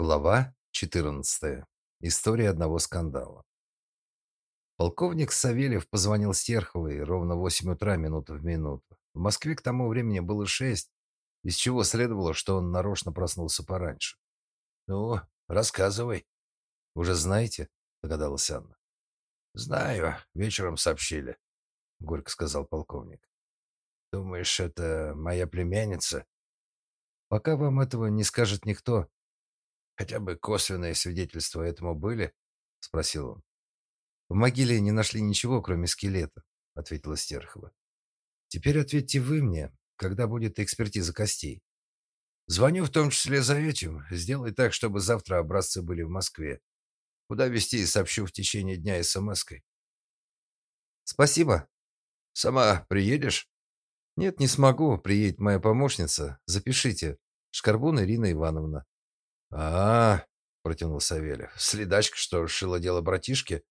Глава 14. История одного скандала. Полковник Савельев позвонил Стерховой ровно в 8 утра минуту в минуту. В Москве к тому времени было шесть, из чего следовало, что он нарочно проснулся пораньше. «Ну, рассказывай». «Уже знаете?» – догадалась Анна. «Знаю, вечером сообщили», – горько сказал полковник. «Думаешь, это моя племянница?» «Пока вам этого не скажет никто», Хотя бы косвенные свидетельства этому были? спросил он. В могиле не нашли ничего, кроме скелета, ответила Стерхова. Теперь ответьте вы мне, когда будет экспертиза костей. Звоню в том числе за этим. Сделай так, чтобы завтра образцы были в Москве. Куда везти, сообщу в течение дня смс-кой. Спасибо. Сама приедешь? Нет, не смогу. Приедет моя помощница. Запишите. Шкарбун Ирина Ивановна. А, протянул Савельев. Следачка, что шила дело братишки?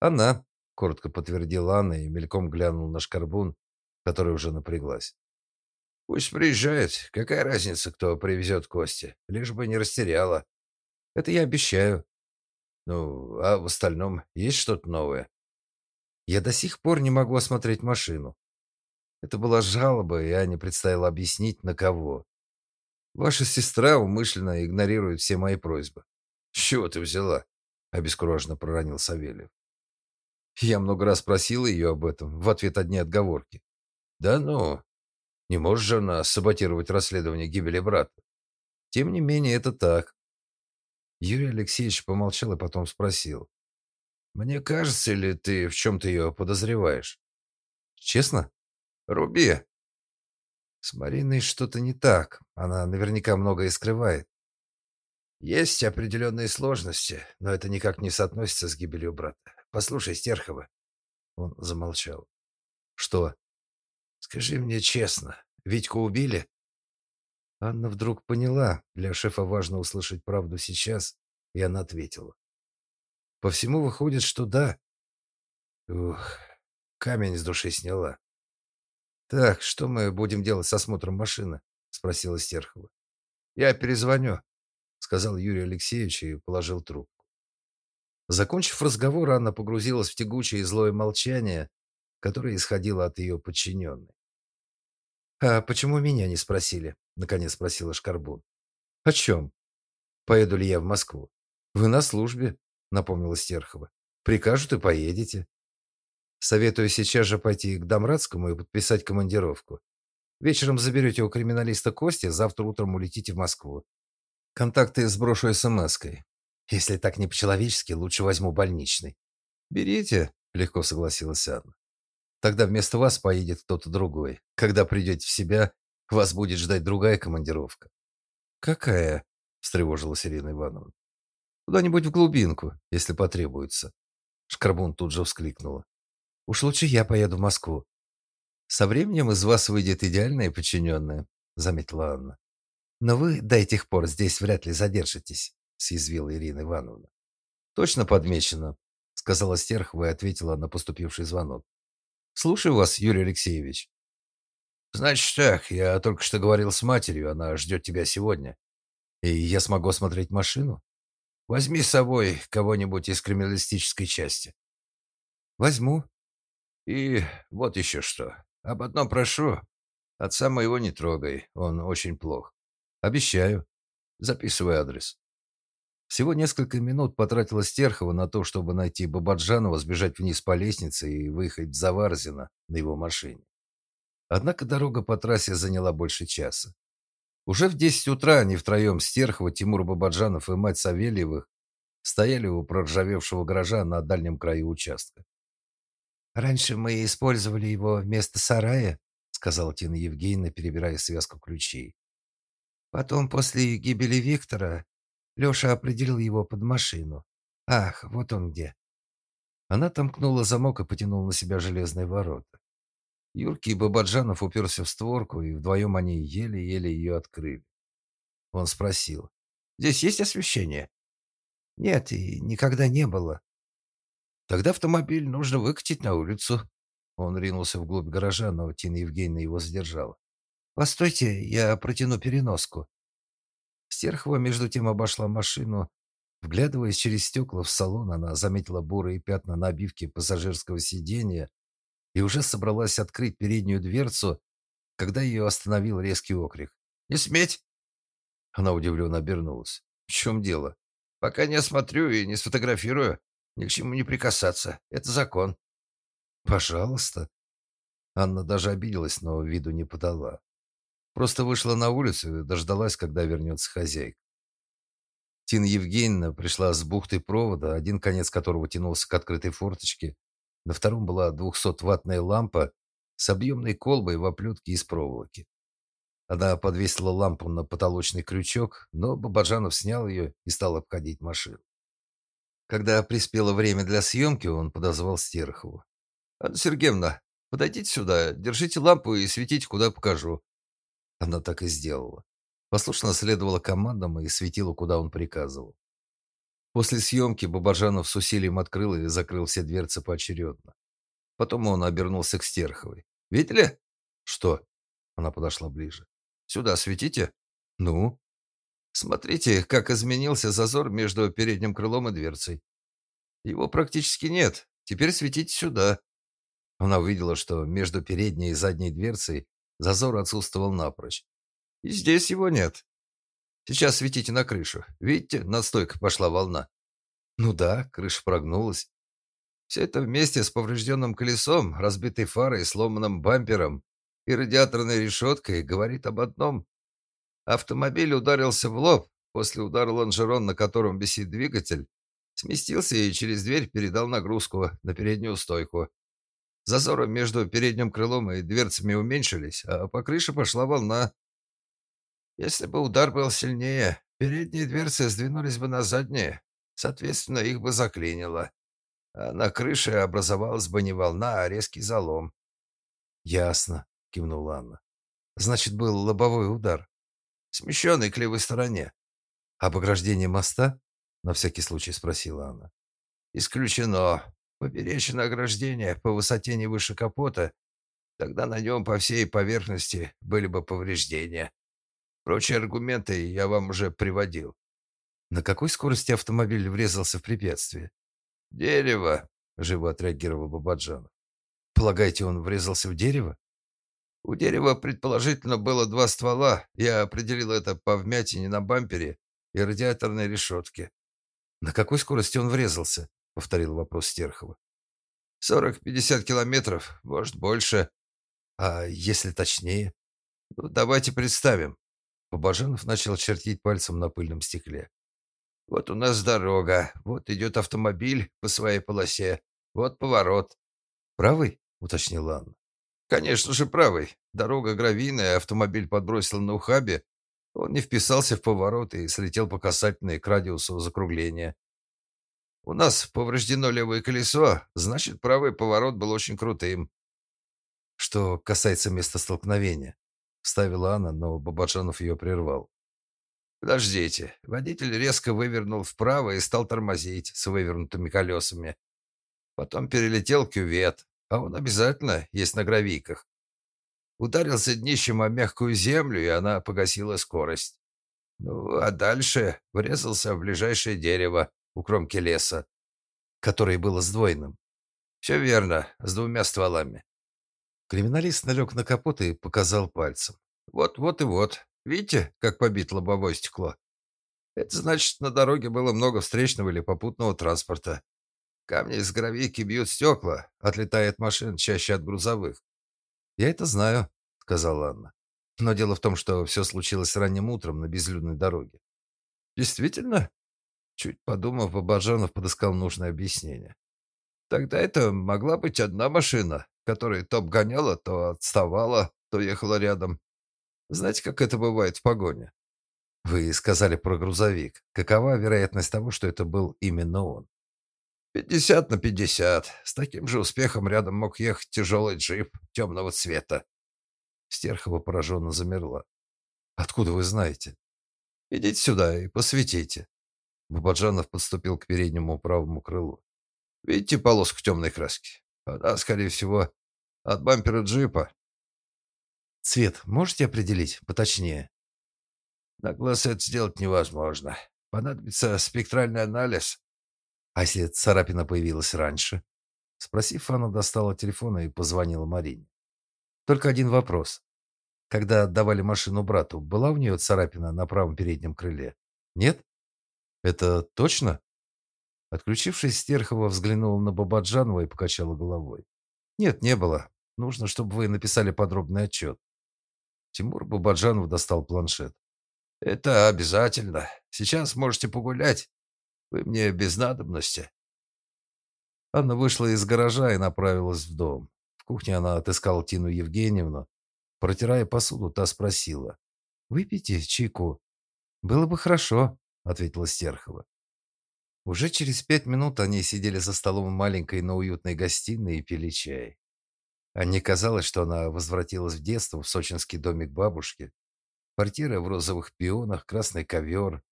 Она, коротко подтвердила Анна и мельком глянул на Шкарбун, которая уже напряглась. Пусть приезжает. Какая разница, кто привезет кости? Лишь бы не растеряла. Это я обещаю. Ну, а в остальном есть что-то новое? Я до сих пор не могу осмотреть машину. Это была жалоба, и Аня представила объяснить, на кого. Ваша сестра умышленно игнорирует все мои просьбы. С чего ты взяла? обескураженно проронил Савельев. Я много раз просил ее об этом, в ответ одни отговорки. Да ну, не может же она саботировать расследование гибели брата. Тем не менее, это так. Юрий Алексеевич помолчал и потом спросил. «Мне кажется, ли ты в чем-то ее подозреваешь?» «Честно?» «Руби!» С Мариной что-то не так. Она наверняка многое скрывает. Есть определенные сложности, но это никак не соотносится с гибелью брата. Послушай, Стерхова. Он замолчал. Что? Скажи мне честно, Витьку убили? Анна вдруг поняла, для шефа важно услышать правду сейчас, и она ответила. По всему выходит, что да. Ух, камень с души сняла. Так, что мы будем делать с осмотром машины? спросила Стерхова. Я перезвоню, сказал Юрий Алексеевич и положил трубку. Закончив разговор, Анна погрузилась в тягучее и злое молчание, которое исходило от ее подчиненной. «А почему меня не спросили?» — наконец спросила Шкарбун. «О чем? Поеду ли я в Москву?» «Вы на службе», — напомнила Стерхова. «Прикажут и поедете». Советую сейчас же пойти к Домрадскому и подписать командировку. Вечером заберете у криминалиста Кости, завтра утром улетите в Москву. Контакты сброшу смс-кой. Если так не по-человечески, лучше возьму больничный. Берите, легко согласилась Анна. Тогда вместо вас поедет кто-то другой. Когда придете в себя, вас будет ждать другая командировка. Какая? встревожилась Ирина Ивановна. Куда-нибудь в глубинку, если потребуется. Шкарбун тут же вскликнула. Уж лучше я поеду в Москву. Со временем из вас выйдет идеальная подчиненная», — заметила Анна. Но вы до этих пор здесь вряд ли задержитесь, съязвила Ирина Ивановна. Точно подмечено, сказала Стерхова и ответила на поступивший звонок. Слушаю вас, Юрий Алексеевич. Значит так, я только что говорил с матерью, она ждет тебя сегодня. И я смогу осмотреть машину? Возьми с собой кого-нибудь из криминалистической части. Возьму, и вот еще что. Об одном прошу. Отца моего не трогай, он очень плох. Обещаю. Записывай адрес. Всего несколько минут потратила Стерхова на то, чтобы найти Бабаджанова, сбежать вниз по лестнице и выехать в Заварзино на его машине. Однако дорога по трассе заняла больше часа. Уже в 10 утра они втроем Стерхова, Тимур Бабаджанов и мать Савельевых стояли у проржавевшего гаража на дальнем краю участка. Раньше мы использовали его вместо сарая, сказала Тина Евгеньевна, перебирая связку ключей. Потом после гибели Виктора Лёша определил его под машину. Ах, вот он где. Она томкнула замок и потянула на себя железные ворота. Юрки и Бабаджанов уперся в створку, и вдвоем они еле-еле ее открыли. Он спросил: "Здесь есть освещение?" "Нет, и никогда не было", Тогда автомобиль нужно выкатить на улицу. Он ринулся вглубь гаража, но Тина Евгеньевна его задержала. Постойте, я протяну переноску. Стерхова между тем обошла машину. Вглядываясь через стекла в салон, она заметила бурые пятна на обивке пассажирского сиденья и уже собралась открыть переднюю дверцу, когда ее остановил резкий окрик. «Не сметь!» Она удивленно обернулась. «В чем дело?» «Пока не осмотрю и не сфотографирую, ни к чему не прикасаться. Это закон». «Пожалуйста». Анна даже обиделась, но виду не подала. Просто вышла на улицу и дождалась, когда вернется хозяйка. Тина Евгеньевна пришла с бухтой провода, один конец которого тянулся к открытой форточке. На втором была 200-ваттная лампа с объемной колбой в оплетке из проволоки. Она подвесила лампу на потолочный крючок, но Бабаджанов снял ее и стал обходить машину. Когда приспело время для съемки, он подозвал Стерхову. «Анна Сергеевна, подойдите сюда, держите лампу и светите, куда покажу». Она так и сделала. Послушно следовала командам и светила, куда он приказывал. После съемки Бабажанов с усилием открыл и закрыл все дверцы поочередно. Потом он обернулся к Стерховой. «Видели?» «Что?» Она подошла ближе. «Сюда светите?» «Ну?» «Смотрите, как изменился зазор между передним крылом и дверцей. Его практически нет. Теперь светите сюда». Она увидела, что между передней и задней дверцей зазор отсутствовал напрочь. И здесь его нет. Сейчас светите на крышу. Видите, над стойкой пошла волна. Ну да, крыша прогнулась. Все это вместе с поврежденным колесом, разбитой фарой, сломанным бампером и радиаторной решеткой говорит об одном. Автомобиль ударился в лоб. После удара лонжерон, на котором висит двигатель, сместился и через дверь передал нагрузку на переднюю стойку. Зазоры между передним крылом и дверцами уменьшились, а по крыше пошла волна. Если бы удар был сильнее, передние дверцы сдвинулись бы на задние, соответственно, их бы заклинило. А на крыше образовалась бы не волна, а резкий залом. «Ясно», — кивнула Анна. «Значит, был лобовой удар. Смещенный к левой стороне. Обограждение моста?» — на всякий случай спросила она. «Исключено. Поперечное ограждение по высоте не выше капота. Тогда на нем по всей поверхности были бы повреждения. Прочие аргументы я вам уже приводил. На какой скорости автомобиль врезался в препятствие? Дерево, живо отреагировал Бабаджанов. Полагаете, он врезался в дерево? У дерева, предположительно, было два ствола. Я определил это по вмятине на бампере и радиаторной решетке. На какой скорости он врезался? Повторил вопрос Стерхова. Сорок-пятьдесят километров, может, больше. А если точнее? Ну, давайте представим. Побаженов начал чертить пальцем на пыльном стекле. «Вот у нас дорога, вот идет автомобиль по своей полосе, вот поворот». «Правый?» — уточнила Анна. «Конечно же правый. Дорога гравийная, автомобиль подбросил на ухабе. Он не вписался в поворот и слетел по касательной к радиусу закругления. У нас повреждено левое колесо, значит, правый поворот был очень крутым». «Что касается места столкновения?» вставила Анна, но Бабаджанов ее прервал. «Подождите». Водитель резко вывернул вправо и стал тормозить с вывернутыми колесами. Потом перелетел кювет, а он обязательно есть на гравийках. Ударился днищем о мягкую землю, и она погасила скорость. Ну, а дальше врезался в ближайшее дерево у кромки леса, которое было сдвоенным. Все верно, с двумя стволами. Криминалист налег на капот и показал пальцем. Вот, вот и вот. Видите, как побит лобовое стекло? Это значит, на дороге было много встречного или попутного транспорта. Камни из гравийки бьют стекла, отлетает машин чаще от грузовых. Я это знаю, сказала Анна. Но дело в том, что все случилось ранним утром на безлюдной дороге. Действительно? Чуть подумав, Бабажанов подыскал нужное объяснение. Тогда это могла быть одна машина, которая то обгоняла, то отставала, то ехала рядом. Знаете, как это бывает в погоне? Вы сказали про грузовик. Какова вероятность того, что это был именно он? Пятьдесят на пятьдесят. С таким же успехом рядом мог ехать тяжелый джип темного цвета. Стерхова пораженно замерла. Откуда вы знаете? Идите сюда и посветите. Бабаджанов подступил к переднему правому крылу. Видите полоску темной краски? Она, скорее всего, от бампера джипа. Цвет можете определить поточнее? На глаз это сделать невозможно. Понадобится спектральный анализ. А если царапина появилась раньше? Спросив, Анна достала телефон и позвонила Марине. Только один вопрос. Когда отдавали машину брату, была у нее царапина на правом переднем крыле? Нет? Это точно? Отключившись, Стерхова взглянула на Бабаджанова и покачала головой. Нет, не было. Нужно, чтобы вы написали подробный отчет. Тимур Бабаджанов достал планшет. Это обязательно. Сейчас можете погулять. Вы мне без надобности. Анна вышла из гаража и направилась в дом. В кухне она отыскала Тину Евгеньевну. Протирая посуду, та спросила. «Выпейте чайку?» «Было бы хорошо», — ответила Стерхова. Уже через пять минут они сидели за столом в маленькой, но уютной гостиной и пили чай. Анне казалось, что она возвратилась в детство в сочинский домик бабушки. Квартира в розовых пионах, красный ковер,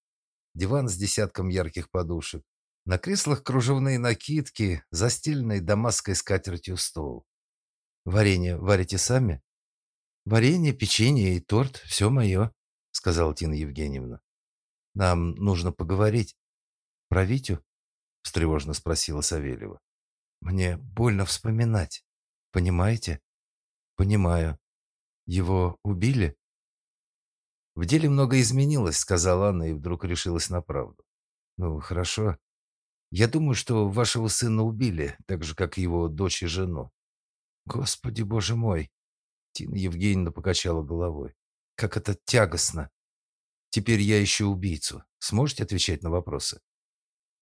диван с десятком ярких подушек. На креслах кружевные накидки, застеленный дамасской скатертью стол. «Варенье варите сами?» «Варенье, печенье и торт – все мое», – сказала Тина Евгеньевна. «Нам нужно поговорить». «Про Витю?» – встревожно спросила Савельева. «Мне больно вспоминать. Понимаете?» «Понимаю. Его убили?» «В деле много изменилось», — сказала Анна и вдруг решилась на правду. «Ну, хорошо. Я думаю, что вашего сына убили, так же, как его дочь и жену». «Господи, боже мой!» Тина Евгеньевна покачала головой. «Как это тягостно! Теперь я ищу убийцу. Сможете отвечать на вопросы?»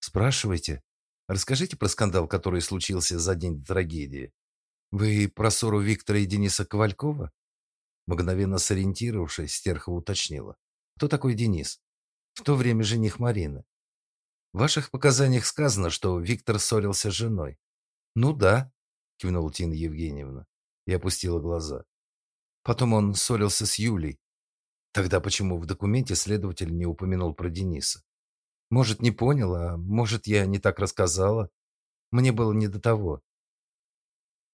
Спрашивайте. Расскажите про скандал, который случился за день до трагедии. Вы про ссору Виктора и Дениса Ковалькова? Мгновенно сориентировавшись, Стерхова уточнила. Кто такой Денис? В то время жених Марины. В ваших показаниях сказано, что Виктор ссорился с женой. Ну да, кивнула Тина Евгеньевна и опустила глаза. Потом он ссорился с Юлей. Тогда почему в документе следователь не упомянул про Дениса? Может, не понял, а может, я не так рассказала. Мне было не до того.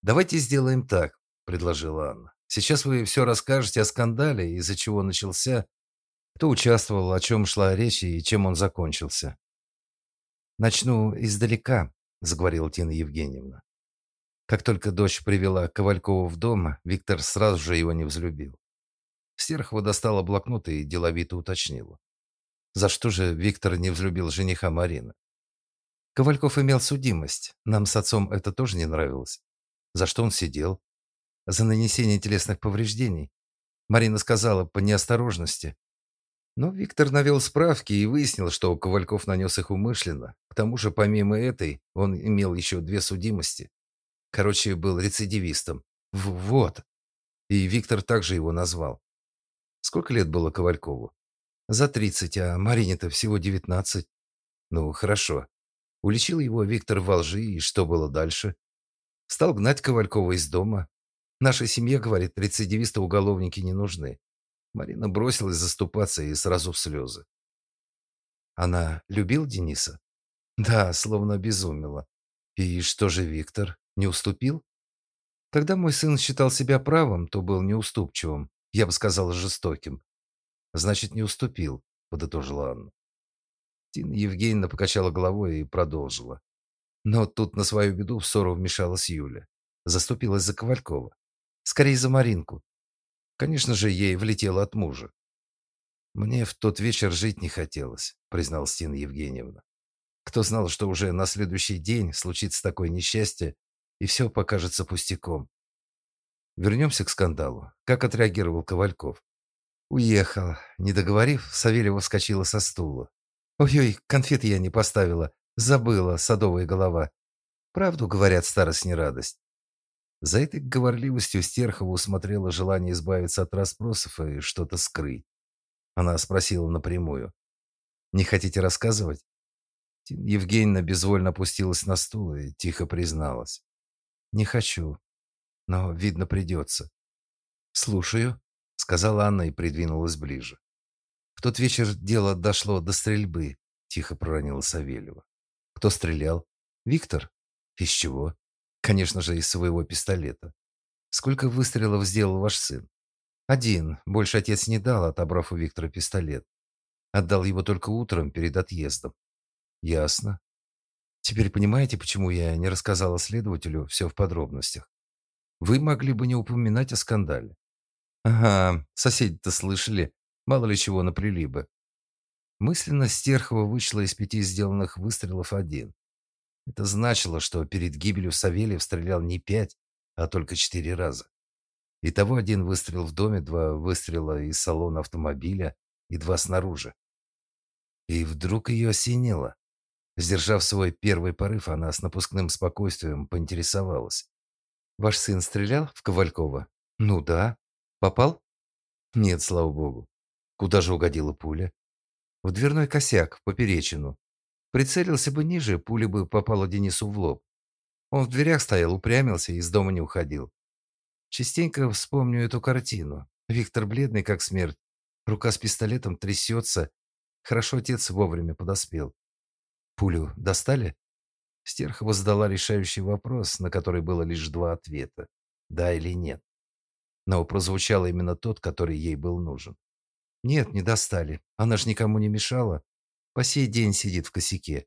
Давайте сделаем так, предложила Анна. Сейчас вы все расскажете о скандале, из-за чего начался, кто участвовал, о чем шла речь и чем он закончился. Начну издалека, заговорила Тина Евгеньевна. Как только дочь привела Ковалькова в дом, Виктор сразу же его не взлюбил. Стерхова достала блокнот и деловито уточнила. За что же Виктор не взлюбил жениха Марины? Ковальков имел судимость. Нам с отцом это тоже не нравилось. За что он сидел? За нанесение телесных повреждений. Марина сказала по неосторожности. Но Виктор навел справки и выяснил, что Ковальков нанес их умышленно. К тому же, помимо этой, он имел еще две судимости. Короче, был рецидивистом. В вот. И Виктор также его назвал. Сколько лет было Ковалькову? За тридцать, а Марине-то всего девятнадцать. Ну, хорошо. Уличил его Виктор во лжи, и что было дальше? Стал гнать Ковалькова из дома. Наша семья, говорит, рецидивисты-уголовники не нужны. Марина бросилась заступаться и сразу в слезы. Она любил Дениса? Да, словно обезумела. И что же Виктор? Не уступил? Когда мой сын считал себя правым, то был неуступчивым, я бы сказала, жестоким. Значит, не уступил, подытожила Анна. Тина Евгеньевна покачала головой и продолжила. Но тут на свою беду в ссору вмешалась Юля. Заступилась за Ковалькова. Скорее за Маринку. Конечно же, ей влетело от мужа. Мне в тот вечер жить не хотелось, призналась Тина Евгеньевна. Кто знал, что уже на следующий день случится такое несчастье, и все покажется пустяком. Вернемся к скандалу. Как отреагировал Ковальков? Уехал. Не договорив, Савельева вскочила со стула. Ой-ой, конфеты я не поставила. Забыла, садовая голова. Правду говорят, старость не радость. За этой говорливостью Стерхова усмотрела желание избавиться от расспросов и что-то скрыть. Она спросила напрямую. «Не хотите рассказывать?» Евгеньевна безвольно опустилась на стул и тихо призналась. «Не хочу, но, видно, придется». «Слушаю», сказала Анна и придвинулась ближе. В тот вечер дело дошло до стрельбы, тихо проронила Савельева. Кто стрелял? Виктор. Из чего? Конечно же, из своего пистолета. Сколько выстрелов сделал ваш сын? Один. Больше отец не дал, отобрав у Виктора пистолет. Отдал его только утром перед отъездом. Ясно. Теперь понимаете, почему я не рассказала следователю все в подробностях? Вы могли бы не упоминать о скандале. Ага, соседи-то слышали, мало ли чего наплели бы. Мысленно Стерхова вышла из пяти сделанных выстрелов один. Это значило, что перед гибелью Савельев стрелял не пять, а только четыре раза. Итого один выстрел в доме, два выстрела из салона автомобиля и два снаружи. И вдруг ее осенило. Сдержав свой первый порыв, она с напускным спокойствием поинтересовалась. «Ваш сын стрелял в Ковалькова?» «Ну да». «Попал?» «Нет, слава богу». «Куда же угодила пуля?» «В дверной косяк, в поперечину. Прицелился бы ниже, пуля бы попала Денису в лоб. Он в дверях стоял, упрямился и из дома не уходил. Частенько вспомню эту картину. Виктор бледный, как смерть. Рука с пистолетом трясется. Хорошо отец вовремя подоспел. Пулю достали? Стерхова задала решающий вопрос, на который было лишь два ответа: да или нет. Но прозвучал именно тот, который ей был нужен. Нет, не достали. Она ж никому не мешала. По сей день сидит в косяке.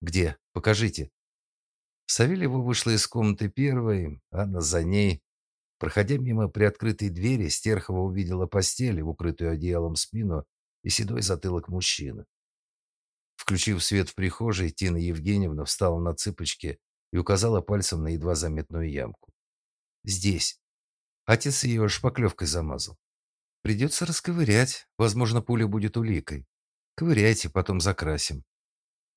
Где? Покажите. Савельева вышла из комнаты первой, Анна за ней. Проходя мимо приоткрытой двери, Стерхова увидела постель, укрытую одеялом спину и седой затылок мужчины. Включив свет в прихожей, Тина Евгеньевна встала на цыпочки и указала пальцем на едва заметную ямку. «Здесь». Отец ее шпаклевкой замазал. «Придется расковырять. Возможно, пуля будет уликой. Ковыряйте, потом закрасим».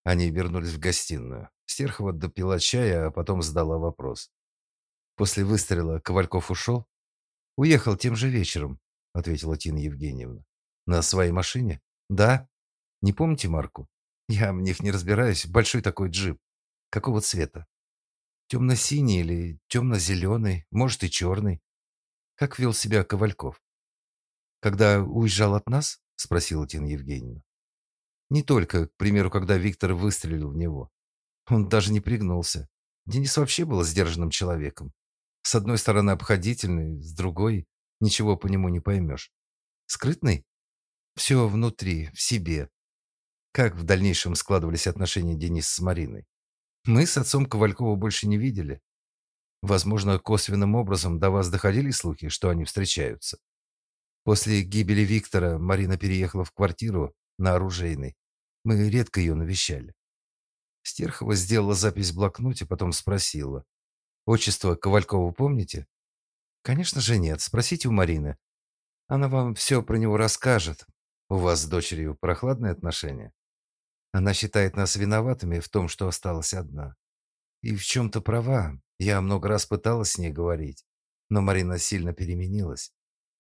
Они вернулись в гостиную. Стерхова допила чая, а потом задала вопрос. После выстрела Ковальков ушел?» «Уехал тем же вечером», — ответила Тина Евгеньевна. «На своей машине?» «Да». «Не помните марку?» «Я в них не разбираюсь. Большой такой джип. Какого цвета?» «Темно-синий или темно-зеленый, может и черный». «Как вел себя Ковальков?» «Когда уезжал от нас?» — спросила Тина Евгеньевна. «Не только, к примеру, когда Виктор выстрелил в него. Он даже не пригнулся. Денис вообще был сдержанным человеком. С одной стороны обходительный, с другой ничего по нему не поймешь. Скрытный? Все внутри, в себе. Как в дальнейшем складывались отношения Дениса с Мариной? Мы с отцом Ковалькова больше не видели. Возможно, косвенным образом до вас доходили слухи, что они встречаются. После гибели Виктора Марина переехала в квартиру на Оружейной. Мы редко ее навещали. Стерхова сделала запись в блокноте, потом спросила: Отчество Ковалькова помните? Конечно же нет. Спросите у Марины. Она вам все про него расскажет. У вас с дочерью прохладные отношения? Она считает нас виноватыми в том, что осталась одна. И в чем то права. Я много раз пыталась с ней говорить, но Марина сильно переменилась.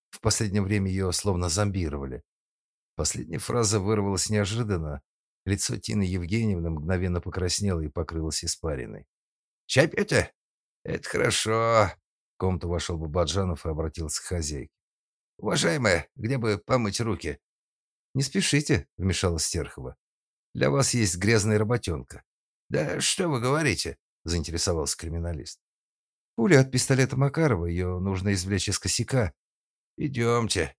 В последнее время ее словно зомбировали. Последняя фраза вырвалась неожиданно. Лицо Тины Евгеньевны мгновенно покраснело и покрылось испариной. «Чай пьете?» Это хорошо. В комнату вошел Бабаджанов и обратился к хозяйке. Уважаемая, где бы помыть руки? Не спешите, вмешалась Стерхова. Для вас есть грязная работенка». Да что вы говорите? заинтересовался криминалист. Пуля от пистолета Макарова, ее нужно извлечь из косяка. Идемте.